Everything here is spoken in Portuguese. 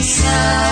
pensar.